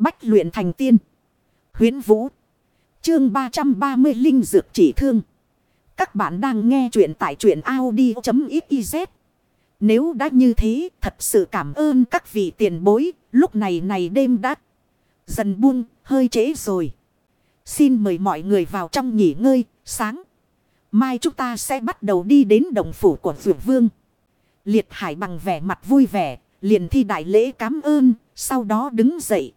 Bách luyện thành tiên. Huyến Vũ. Chương 330 Linh Dược chỉ thương. Các bạn đang nghe truyện tại truyện Audi.xyz. Nếu đã như thế, thật sự cảm ơn các vị tiền bối, lúc này này đêm đã dần buông, hơi trễ rồi. Xin mời mọi người vào trong nghỉ ngơi, sáng. Mai chúng ta sẽ bắt đầu đi đến đồng phủ của Dược Vương. Liệt Hải bằng vẻ mặt vui vẻ, liền thi đại lễ cảm ơn, sau đó đứng dậy.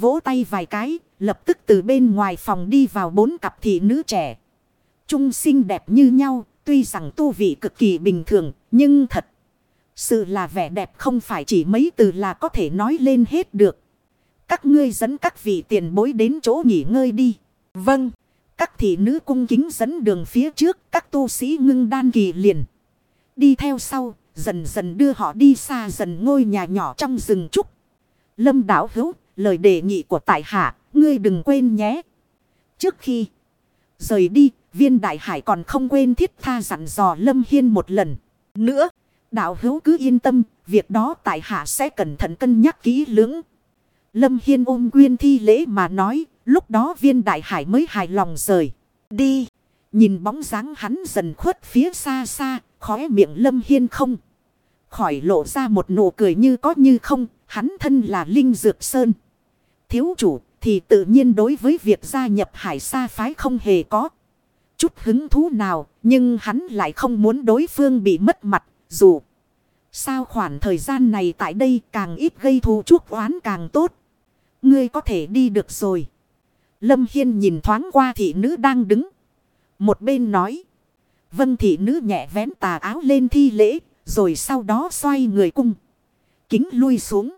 Vỗ tay vài cái, lập tức từ bên ngoài phòng đi vào bốn cặp thị nữ trẻ. Trung sinh đẹp như nhau, tuy rằng tu vị cực kỳ bình thường, nhưng thật. Sự là vẻ đẹp không phải chỉ mấy từ là có thể nói lên hết được. Các ngươi dẫn các vị tiền bối đến chỗ nghỉ ngơi đi. Vâng. Các thị nữ cung kính dẫn đường phía trước. Các tu sĩ ngưng đan kỳ liền. Đi theo sau. Dần dần đưa họ đi xa dần ngôi nhà nhỏ trong rừng trúc. Lâm đảo hữu. Lời đề nghị của tại hạ. Ngươi đừng quên nhé. Trước khi rời đi. Viên đại hải còn không quên thiết tha dặn dò Lâm Hiên một lần. Nữa. Đạo hữu cứ yên tâm. Việc đó tại hạ sẽ cẩn thận cân nhắc kỹ lưỡng. Lâm Hiên ôm quyên thi lễ mà nói, lúc đó viên đại hải mới hài lòng rời. Đi, nhìn bóng dáng hắn dần khuất phía xa xa, khóe miệng Lâm Hiên không. Khỏi lộ ra một nụ cười như có như không, hắn thân là Linh Dược Sơn. Thiếu chủ thì tự nhiên đối với việc gia nhập hải sa phái không hề có chút hứng thú nào, nhưng hắn lại không muốn đối phương bị mất mặt, dù sao khoảng thời gian này tại đây càng ít gây thù chuốc oán càng tốt. Ngươi có thể đi được rồi. Lâm Hiên nhìn thoáng qua thị nữ đang đứng. Một bên nói. Vân thị nữ nhẹ vén tà áo lên thi lễ. Rồi sau đó xoay người cung. Kính lui xuống.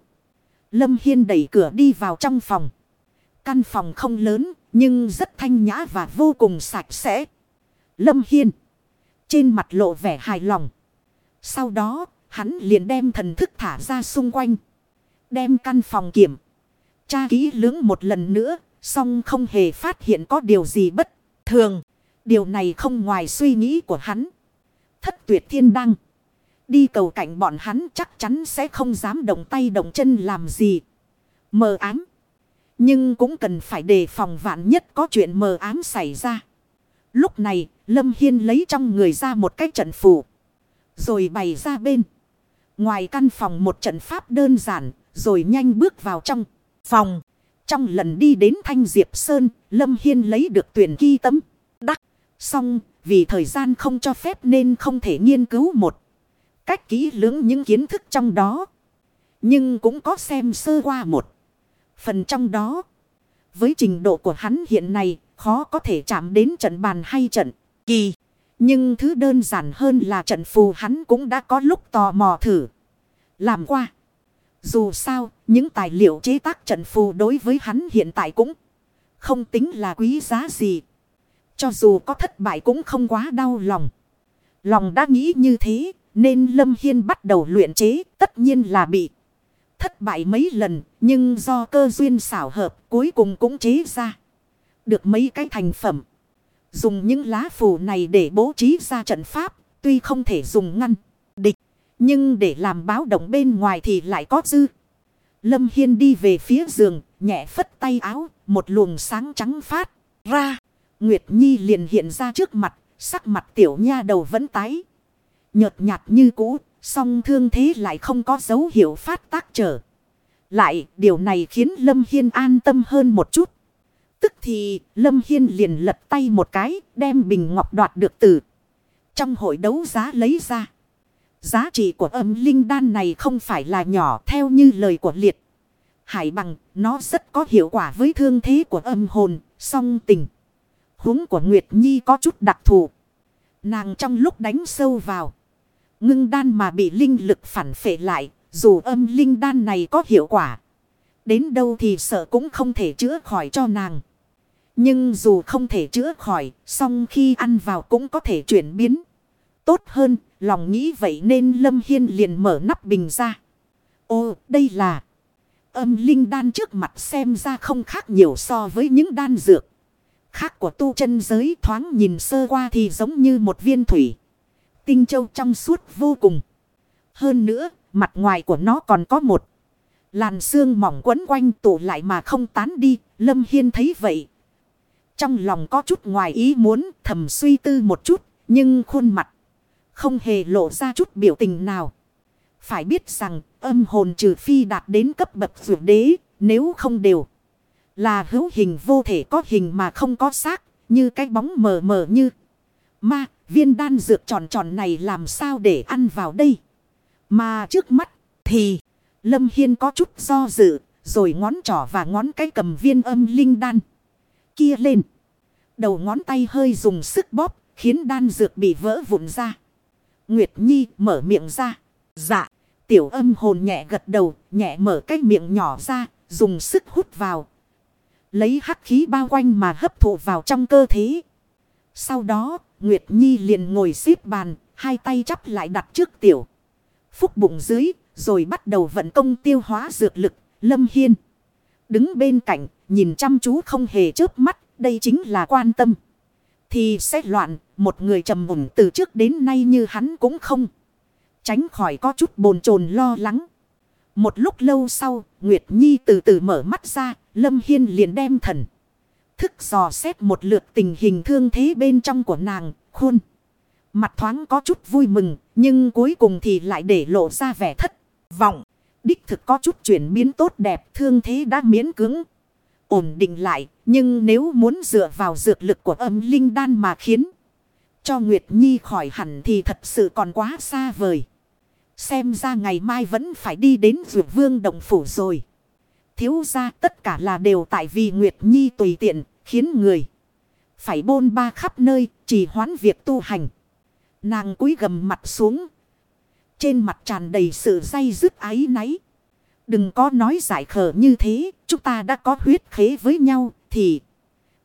Lâm Hiên đẩy cửa đi vào trong phòng. Căn phòng không lớn. Nhưng rất thanh nhã và vô cùng sạch sẽ. Lâm Hiên. Trên mặt lộ vẻ hài lòng. Sau đó hắn liền đem thần thức thả ra xung quanh. Đem căn phòng kiểm. Tra kỹ lưỡng một lần nữa, song không hề phát hiện có điều gì bất thường. Điều này không ngoài suy nghĩ của hắn. Thất tuyệt thiên đăng. Đi cầu cảnh bọn hắn chắc chắn sẽ không dám động tay động chân làm gì. Mờ ám. Nhưng cũng cần phải đề phòng vạn nhất có chuyện mờ ám xảy ra. Lúc này, Lâm Hiên lấy trong người ra một cái trận phủ Rồi bày ra bên. Ngoài căn phòng một trận pháp đơn giản, rồi nhanh bước vào trong phòng. Trong lần đi đến Thanh Diệp Sơn, Lâm Hiên lấy được tuyển ghi tấm. Đắc. Xong, vì thời gian không cho phép nên không thể nghiên cứu một. Cách kỹ lưỡng những kiến thức trong đó. Nhưng cũng có xem sơ qua một. Phần trong đó. Với trình độ của hắn hiện nay, khó có thể chạm đến trận bàn hay trận kỳ. Nhưng thứ đơn giản hơn là trận phù hắn cũng đã có lúc tò mò thử. Làm qua. Dù sao, những tài liệu chế tác trận phù đối với hắn hiện tại cũng không tính là quý giá gì. Cho dù có thất bại cũng không quá đau lòng. Lòng đã nghĩ như thế, nên Lâm Hiên bắt đầu luyện chế, tất nhiên là bị thất bại mấy lần, nhưng do cơ duyên xảo hợp cuối cùng cũng chế ra. Được mấy cái thành phẩm. Dùng những lá phù này để bố trí ra trận pháp, tuy không thể dùng ngăn, địch. Nhưng để làm báo động bên ngoài thì lại có dư. Lâm Hiên đi về phía giường, nhẹ phất tay áo, một luồng sáng trắng phát ra. Nguyệt Nhi liền hiện ra trước mặt, sắc mặt tiểu nha đầu vẫn tái. Nhợt nhạt như cũ, song thương thế lại không có dấu hiệu phát tác trở. Lại, điều này khiến Lâm Hiên an tâm hơn một chút. Tức thì, Lâm Hiên liền lật tay một cái, đem bình ngọc đoạt được từ. Trong hội đấu giá lấy ra. Giá trị của âm linh đan này không phải là nhỏ theo như lời của liệt. Hải bằng, nó rất có hiệu quả với thương thế của âm hồn, song tình. Húng của Nguyệt Nhi có chút đặc thù. Nàng trong lúc đánh sâu vào. Ngưng đan mà bị linh lực phản phệ lại, dù âm linh đan này có hiệu quả. Đến đâu thì sợ cũng không thể chữa khỏi cho nàng. Nhưng dù không thể chữa khỏi, song khi ăn vào cũng có thể chuyển biến. Tốt hơn, lòng nghĩ vậy nên Lâm Hiên liền mở nắp bình ra. Ô, đây là... Âm linh đan trước mặt xem ra không khác nhiều so với những đan dược. Khác của tu chân giới thoáng nhìn sơ qua thì giống như một viên thủy. Tinh châu trong suốt vô cùng. Hơn nữa, mặt ngoài của nó còn có một Làn xương mỏng quấn quanh tụ lại mà không tán đi. Lâm Hiên thấy vậy. Trong lòng có chút ngoài ý muốn thầm suy tư một chút. Nhưng khuôn mặt không hề lộ ra chút biểu tình nào. Phải biết rằng âm hồn trừ phi đạt đến cấp bậc vượt đế. Nếu không đều là hữu hình vô thể có hình mà không có xác. Như cái bóng mờ mờ như ma, viên đan dược tròn tròn này làm sao để ăn vào đây. Mà trước mắt thì, Lâm Hiên có chút do dự. Rồi ngón trỏ và ngón cái cầm viên âm linh đan. Kia lên. Đầu ngón tay hơi dùng sức bóp. Khiến đan dược bị vỡ vụn ra. Nguyệt Nhi mở miệng ra. Dạ. Tiểu âm hồn nhẹ gật đầu. Nhẹ mở cái miệng nhỏ ra. Dùng sức hút vào. Lấy hắc khí bao quanh mà hấp thụ vào trong cơ thể. Sau đó, Nguyệt Nhi liền ngồi xếp bàn, hai tay chắp lại đặt trước tiểu. Phúc bụng dưới, rồi bắt đầu vận công tiêu hóa dược lực, Lâm Hiên. Đứng bên cạnh, nhìn chăm chú không hề chớp mắt, đây chính là quan tâm. Thì sẽ loạn, một người trầm mùng từ trước đến nay như hắn cũng không. Tránh khỏi có chút bồn chồn lo lắng. Một lúc lâu sau, Nguyệt Nhi từ từ mở mắt ra, Lâm Hiên liền đem thần. Thức dò xét một lượt tình hình thương thế bên trong của nàng, khuôn. Mặt thoáng có chút vui mừng, nhưng cuối cùng thì lại để lộ ra vẻ thất vọng. Đích thực có chút chuyển biến tốt đẹp, thương thế đã miễn cứng. Ổn định lại, nhưng nếu muốn dựa vào dược lực của âm linh đan mà khiến cho Nguyệt Nhi khỏi hẳn thì thật sự còn quá xa vời. Xem ra ngày mai vẫn phải đi đến Dược Vương Động Phủ rồi. Thiếu ra tất cả là đều tại vì Nguyệt Nhi tùy tiện, khiến người phải bôn ba khắp nơi, chỉ hoán việc tu hành. Nàng cúi gầm mặt xuống. Trên mặt tràn đầy sự say dứt ái náy. Đừng có nói giải khờ như thế, chúng ta đã có huyết khế với nhau, thì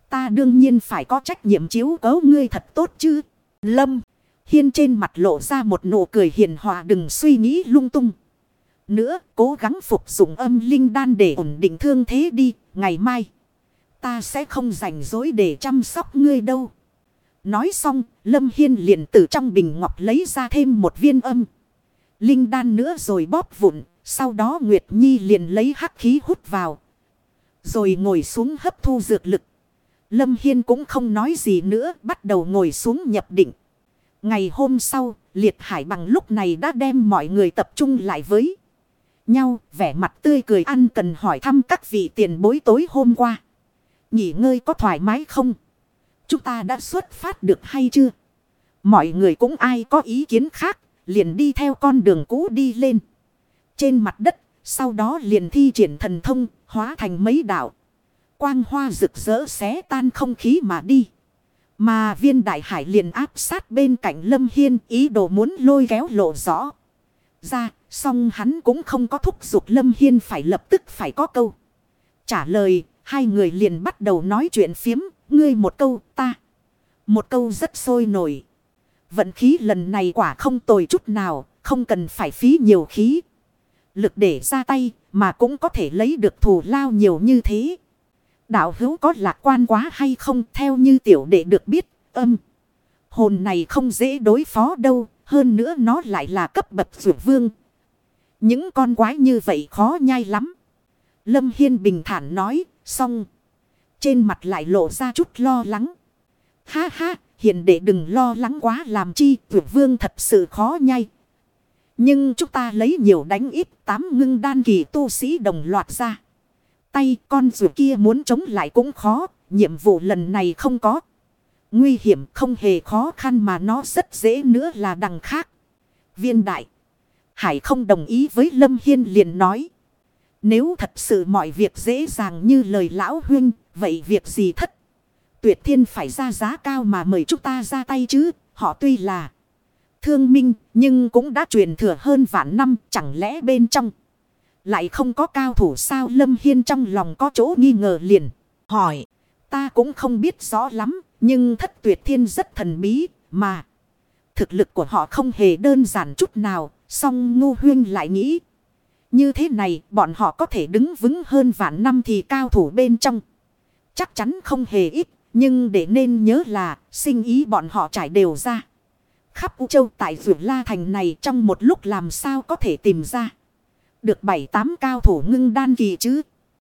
ta đương nhiên phải có trách nhiệm chiếu cố ngươi thật tốt chứ. Lâm, hiên trên mặt lộ ra một nụ cười hiền hòa đừng suy nghĩ lung tung. Nữa, cố gắng phục dụng âm linh đan để ổn định thương thế đi, ngày mai. Ta sẽ không rảnh rỗi để chăm sóc ngươi đâu. Nói xong, Lâm Hiên liền từ trong bình ngọc lấy ra thêm một viên âm. Linh đan nữa rồi bóp vụn, sau đó Nguyệt Nhi liền lấy hắc khí hút vào. Rồi ngồi xuống hấp thu dược lực. Lâm Hiên cũng không nói gì nữa, bắt đầu ngồi xuống nhập định. Ngày hôm sau, Liệt Hải bằng lúc này đã đem mọi người tập trung lại với nhau, vẻ mặt tươi cười ăn cần hỏi thăm các vị tiền bối tối hôm qua. Nghỉ ngơi có thoải mái không? Chúng ta đã xuất phát được hay chưa? Mọi người cũng ai có ý kiến khác, liền đi theo con đường cũ đi lên. Trên mặt đất, sau đó liền thi triển thần thông, hóa thành mấy đảo. Quang hoa rực rỡ xé tan không khí mà đi. Mà viên đại hải liền áp sát bên cạnh Lâm Hiên ý đồ muốn lôi kéo lộ rõ. Ra, song hắn cũng không có thúc giục Lâm Hiên phải lập tức phải có câu. Trả lời, hai người liền bắt đầu nói chuyện phiếm, ngươi một câu, ta. Một câu rất sôi nổi. Vận khí lần này quả không tồi chút nào, không cần phải phí nhiều khí. Lực để ra tay, mà cũng có thể lấy được thù lao nhiều như thế. Đạo hữu có lạc quan quá hay không theo như tiểu đệ được biết, âm. Hồn này không dễ đối phó đâu, hơn nữa nó lại là cấp bậc dược vương. Những con quái như vậy khó nhai lắm. Lâm Hiên bình thản nói, xong. Trên mặt lại lộ ra chút lo lắng. Ha ha, hiện đệ đừng lo lắng quá làm chi, vượt vương thật sự khó nhai. Nhưng chúng ta lấy nhiều đánh ít, tám ngưng đan kỳ tu sĩ đồng loạt ra. Tay con rùa kia muốn chống lại cũng khó, nhiệm vụ lần này không có. Nguy hiểm không hề khó khăn mà nó rất dễ nữa là đằng khác. Viên đại. Hải không đồng ý với Lâm Hiên liền nói. Nếu thật sự mọi việc dễ dàng như lời lão huynh, vậy việc gì thất? Tuyệt thiên phải ra giá cao mà mời chúng ta ra tay chứ, họ tuy là thương minh, nhưng cũng đã truyền thừa hơn vạn năm, chẳng lẽ bên trong. Lại không có cao thủ sao Lâm Hiên trong lòng có chỗ nghi ngờ liền, hỏi, ta cũng không biết rõ lắm, nhưng thất tuyệt thiên rất thần bí, mà thực lực của họ không hề đơn giản chút nào, song ngu huyên lại nghĩ. Như thế này, bọn họ có thể đứng vững hơn vạn năm thì cao thủ bên trong. Chắc chắn không hề ít. Nhưng để nên nhớ là, sinh ý bọn họ trải đều ra. Khắp U Châu tại Duyệt La Thành này trong một lúc làm sao có thể tìm ra. được bảy tám cao thủ ngưng đan kỳ chứ.